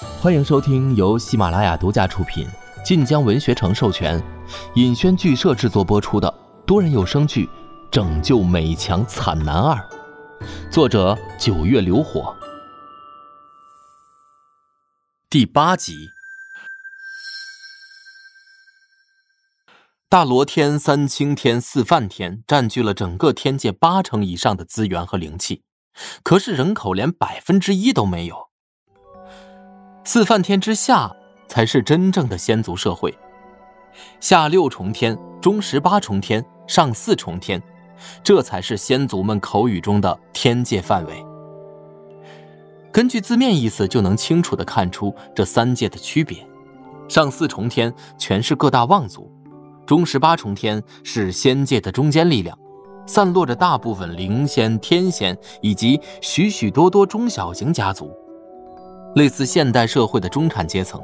欢迎收听由喜马拉雅独家出品、晋江文学城授权、尹轩剧社制作播出的多人有声剧《拯救美强惨男二》，作者九月流火，第八集。大罗天、三清天、四梵天占据了整个天界八成以上的资源和灵气，可是人口连百分之一都没有。四梵天之下才是真正的仙族社会，下六重天、中十八重天、上四重天，这才是仙族们口语中的天界范围。根据字面意思就能清楚的看出这三界的区别：上四重天全是各大望族，中十八重天是仙界的中坚力量，散落着大部分灵仙、天仙以及许许多多中小型家族。类似现代社会的中产阶层，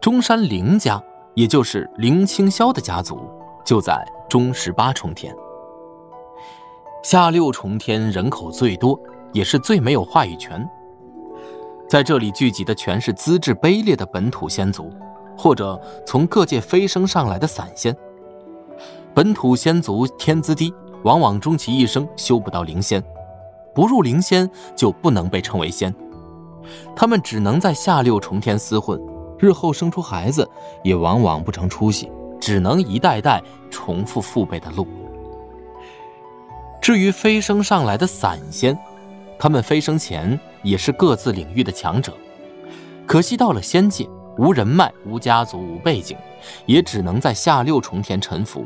中山林家，也就是林清霄的家族，就在中十八重天。下六重天人口最多，也是最没有话语权。在这里聚集的全是资质卑劣的本土仙族，或者从各界飞升上来的散仙。本土仙族天资低，往往终其一生修不到灵仙，不入灵仙就不能被称为仙。他们只能在下六重天厮混，日后生出孩子也往往不成出息，只能一代代重复父辈的路。至于飞升上来的散仙，他们飞升前也是各自领域的强者，可惜到了仙界，无人脉、无家族、无背景，也只能在下六重天沉浮。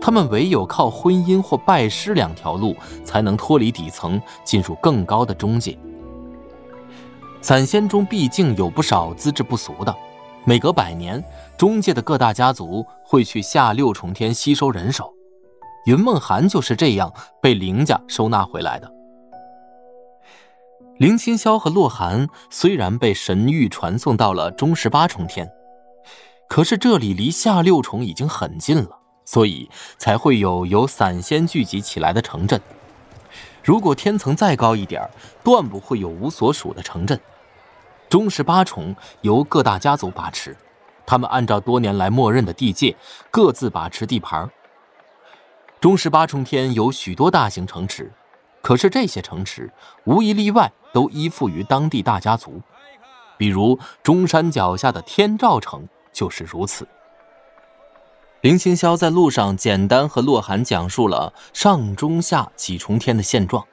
他们唯有靠婚姻或拜师两条路，才能脱离底层，进入更高的中界。散仙中毕竟有不少资质不俗的，每隔百年，中界的各大家族会去下六重天吸收人手。云梦涵就是这样被林家收纳回来的。林清霄和洛寒虽然被神域传送到了中十八重天，可是这里离下六重已经很近了，所以才会有由散仙聚集起来的城镇。如果天层再高一点，断不会有无所属的城镇。中十八重由各大家族把持，他们按照多年来默认的地界，各自把持地盘。中十八重天有许多大型城池，可是这些城池无一例外都依附于当地大家族，比如中山脚下的天照城就是如此。林清霄在路上简单和洛寒讲述了上中下几重天的现状。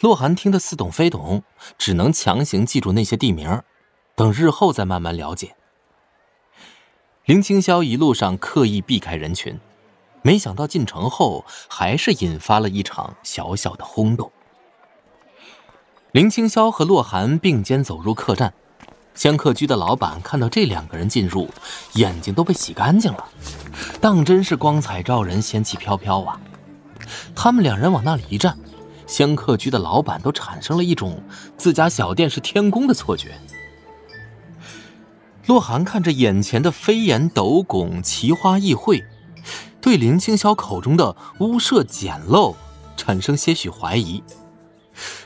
洛寒听得似懂非懂，只能强行记住那些地名，等日后再慢慢了解。林清霄一路上刻意避开人群，没想到进城后还是引发了一场小小的轰动。林清霄和洛寒并肩走入客栈，香客居的老板看到这两个人进入，眼睛都被洗干净了，当真是光彩照人，仙气飘飘啊！他们两人往那里一站。香客居的老板都产生了一种自家小店是天宫的错觉。洛寒看着眼前的飞檐斗拱、奇花异卉，对林清霄口中的屋舍简陋产生些许怀疑。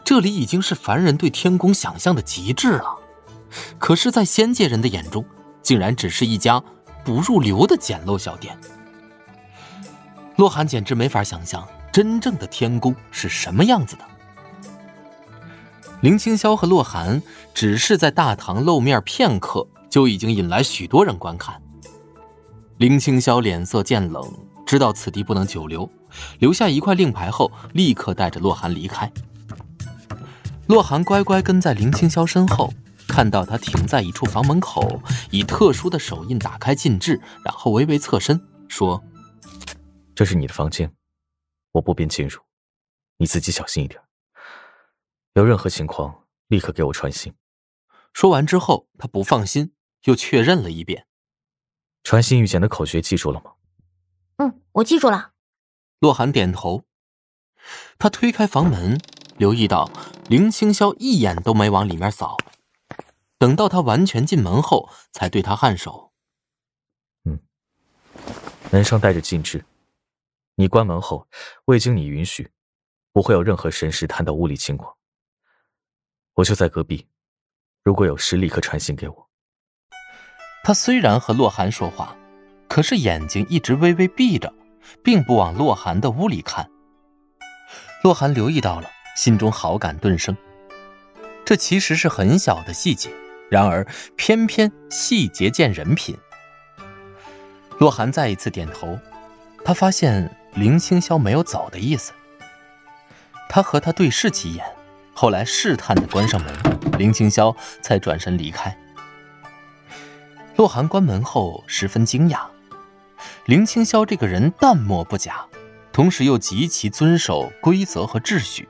这里已经是凡人对天宫想象的极致了，可是，在仙界人的眼中，竟然只是一家不入流的简陋小店。洛寒简直没法想象。真正的天宫是什么样子的？林清霄和洛寒只是在大堂露面片刻，就已经引来许多人观看。林清霄脸色渐冷，知道此地不能久留，留下一块令牌后，立刻带着洛寒离开。洛寒乖乖跟在林清霄身后，看到他停在一处房门口，以特殊的手印打开禁制，然后微微侧身说：“这是你的房间。”我不便进入，你自己小心一点。有任何情况，立刻给我传信。说完之后，他不放心，又确认了一遍。传信遇见的口诀记住了吗？嗯，我记住了。洛寒点头。他推开房门，留意到林清霄一眼都没往里面扫。等到他完全进门后，才对他颔首。嗯，门上带着禁制。你关门后，未经你允许，不会有任何神识探到屋里情况。我就在隔壁，如果有事，立刻传信给我。他虽然和洛寒说话，可是眼睛一直微微闭着，并不往洛寒的屋里看。洛寒留意到了，心中好感顿生。这其实是很小的细节，然而偏偏细节见人品。洛寒再一次点头，他发现林青霄没有走的意思。他和他对视几眼，后来试探的关上门，林青霄才转身离开。洛寒关门后十分惊讶，林青霄这个人淡漠不假，同时又极其遵守规则和秩序，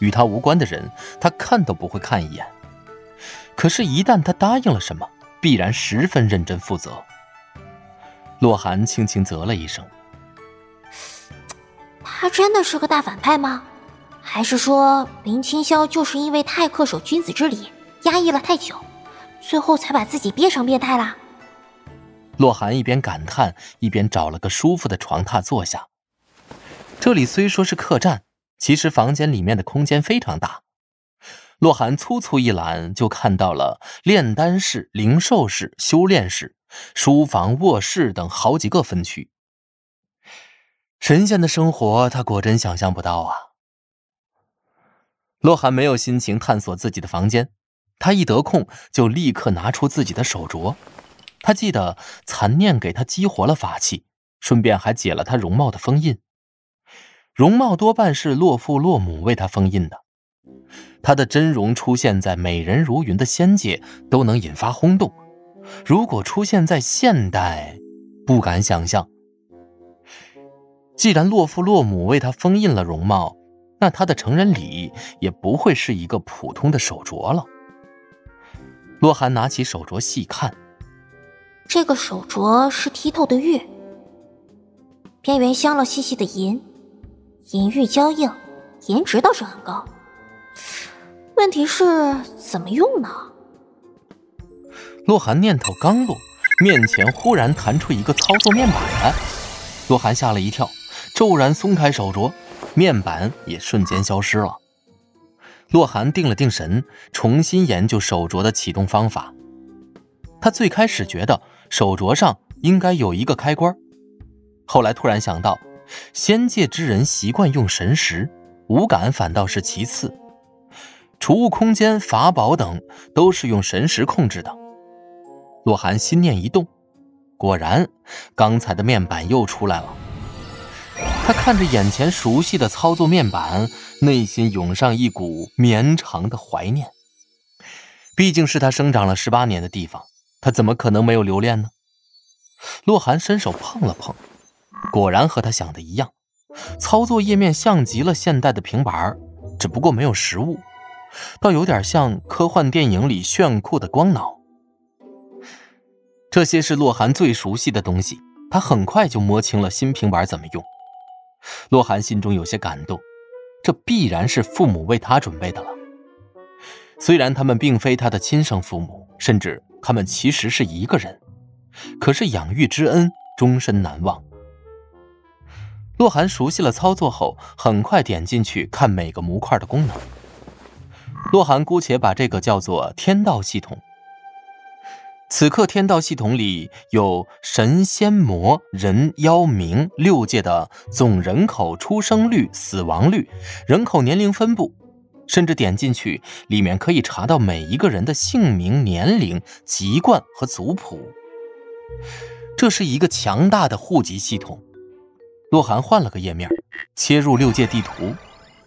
与他无关的人他看都不会看一眼。可是，一旦他答应了什么，必然十分认真负责。洛寒轻轻啧了一声：“他真的是个大反派吗？还是说林清霄就是因为太恪守君子之礼，压抑了太久，最后才把自己憋成变态啦？”洛寒一边感叹，一边找了个舒服的床榻坐下。这里虽说是客栈，其实房间里面的空间非常大。洛寒粗粗一览，就看到了炼丹室、灵兽室、修炼室。书房、卧室等好几个分区，神仙的生活他果真想象不到啊！洛寒没有心情探索自己的房间，他一得空就立刻拿出自己的手镯。他记得残念给他激活了法器，顺便还解了他容貌的封印。容貌多半是洛父洛母为他封印的，他的真容出现在美人如云的仙界都能引发轰动。如果出现在现代，不敢想象。既然洛父洛母为他封印了容貌，那他的成人礼也不会是一个普通的手镯了。洛寒拿起手镯细看，这个手镯是剔透的玉，边缘镶了细细的银，银玉交映，颜值倒是很高。问题是怎么用呢？洛寒念头刚落，面前忽然弹出一个操作面板来，洛寒吓了一跳，骤然松开手镯，面板也瞬间消失了。洛寒定了定神，重新研究手镯的启动方法。他最开始觉得手镯上应该有一个开关，后来突然想到，仙界之人习惯用神识，五感反倒是其次，储物空间、法宝等都是用神识控制的。洛寒心念一动，果然，刚才的面板又出来了。他看着眼前熟悉的操作面板，内心涌上一股绵长的怀念。毕竟是他生长了十八年的地方，他怎么可能没有留恋呢？洛寒伸手碰了碰，果然和他想的一样，操作页面像极了现代的平板，只不过没有实物，倒有点像科幻电影里炫酷的光脑。这些是洛寒最熟悉的东西，他很快就摸清了新平板怎么用。洛寒心中有些感动，这必然是父母为他准备的了。虽然他们并非他的亲生父母，甚至他们其实是一个人，可是养育之恩终身难忘。洛寒熟悉了操作后，很快点进去看每个模块的功能。洛寒姑且把这个叫做天道系统。此刻天道系统里有神仙魔人妖冥六界的总人口出生率、死亡率、人口年龄分布，甚至点进去里面可以查到每一个人的姓名、年龄、籍贯和族谱。这是一个强大的户籍系统。洛寒换了个页面，切入六界地图，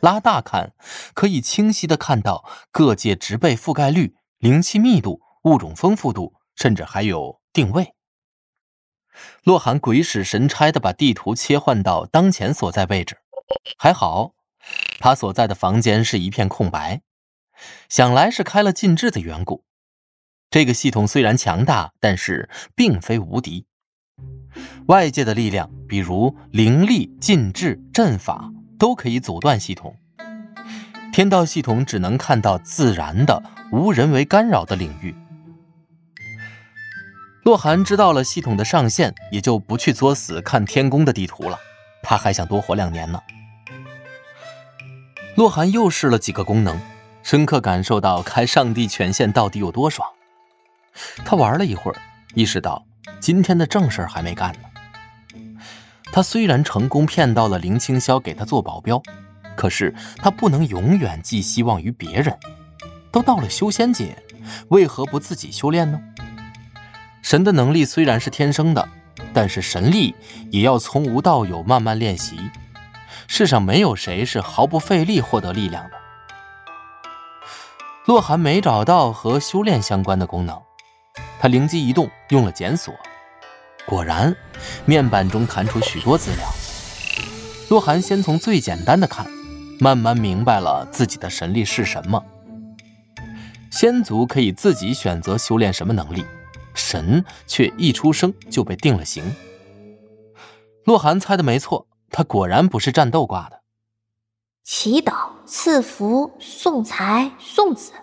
拉大看，可以清晰的看到各界植被覆盖率、灵气密度、物种丰富度。甚至还有定位。洛寒鬼使神差的把地图切换到当前所在位置，还好，他所在的房间是一片空白，想来是开了禁制的缘故。这个系统虽然强大，但是并非无敌。外界的力量，比如灵力、禁制、阵法，都可以阻断系统。天道系统只能看到自然的、无人为干扰的领域。洛寒知道了系统的上限，也就不去作死看天宫的地图了。他还想多活两年呢。洛寒又试了几个功能，深刻感受到开上帝权限到底有多爽。他玩了一会儿，意识到今天的正事还没干呢。他虽然成功骗到了林青霄给他做保镖，可是他不能永远寄希望于别人。都到了修仙界，为何不自己修炼呢？神的能力虽然是天生的，但是神力也要从无到有慢慢练习。世上没有谁是毫不费力获得力量的。洛寒没找到和修炼相关的功能，他灵机一动，用了检索，果然，面板中弹出许多资料。洛寒先从最简单的看，慢慢明白了自己的神力是什么。仙族可以自己选择修炼什么能力，神却一出生就被定了型。洛寒猜的没错，他果然不是战斗挂的。祈祷、赐福、送财、送子，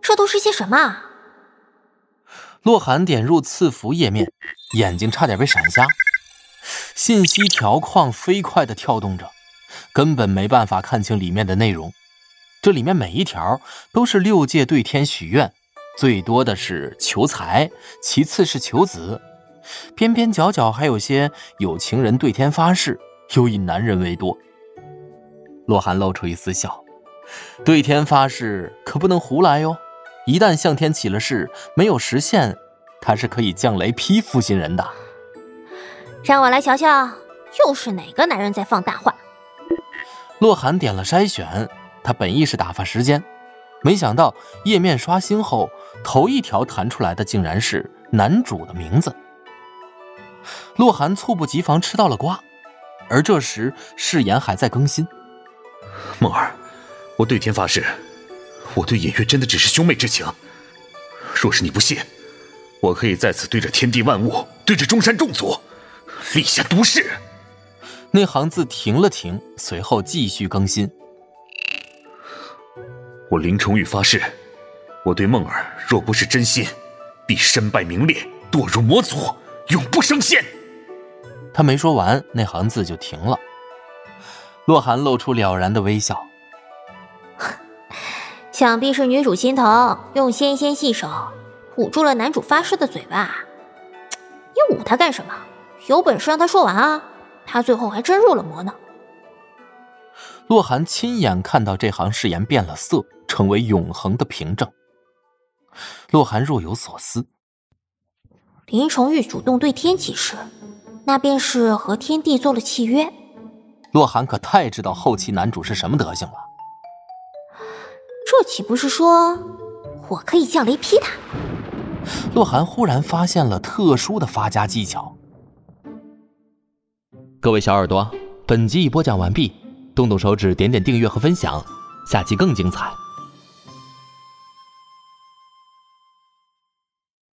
这都是些什么？洛寒点入赐福页面，眼睛差点被闪瞎，信息条框飞快地跳动着，根本没办法看清里面的内容。这里面每一条都是六界对天许愿，最多的是求财，其次是求子，边边角角还有些有情人对天发誓，又以男人为多。洛寒露出一丝笑，对天发誓可不能胡来哟，一旦向天起了誓，没有实现，他是可以降雷劈负心人的。让我来瞧瞧，又是哪个男人在放大话？洛寒点了筛选。他本意是打发时间，没想到页面刷新后，头一条弹出来的竟然是男主的名字。洛寒猝不及防吃到了瓜，而这时誓言还在更新。梦儿，我对天发誓，我对隐月真的只是兄妹之情。若是你不信，我可以在此对着天地万物，对着中山众族，立下毒誓。那行字停了停，随后继续更新。我林崇玉发誓，我对梦儿若不是真心，必身败名裂，堕入魔族，永不升仙。他没说完，那行字就停了。洛寒露出了然的微笑，想必是女主心疼，用纤纤细手捂住了男主发誓的嘴巴。你捂他干什么？有本事让他说完啊！他最后还真入了魔呢。洛寒亲眼看到这行誓言变了色。成为永恒的凭证。洛寒若有所思。林崇玉主动对天起誓，那便是和天帝做了契约。洛寒可太知道后期男主是什么德行了。这岂不是说我可以叫雷劈他？洛寒忽然发现了特殊的发家技巧。各位小耳朵，本集已播讲完毕，动动手指点点订阅和分享，下期更精彩。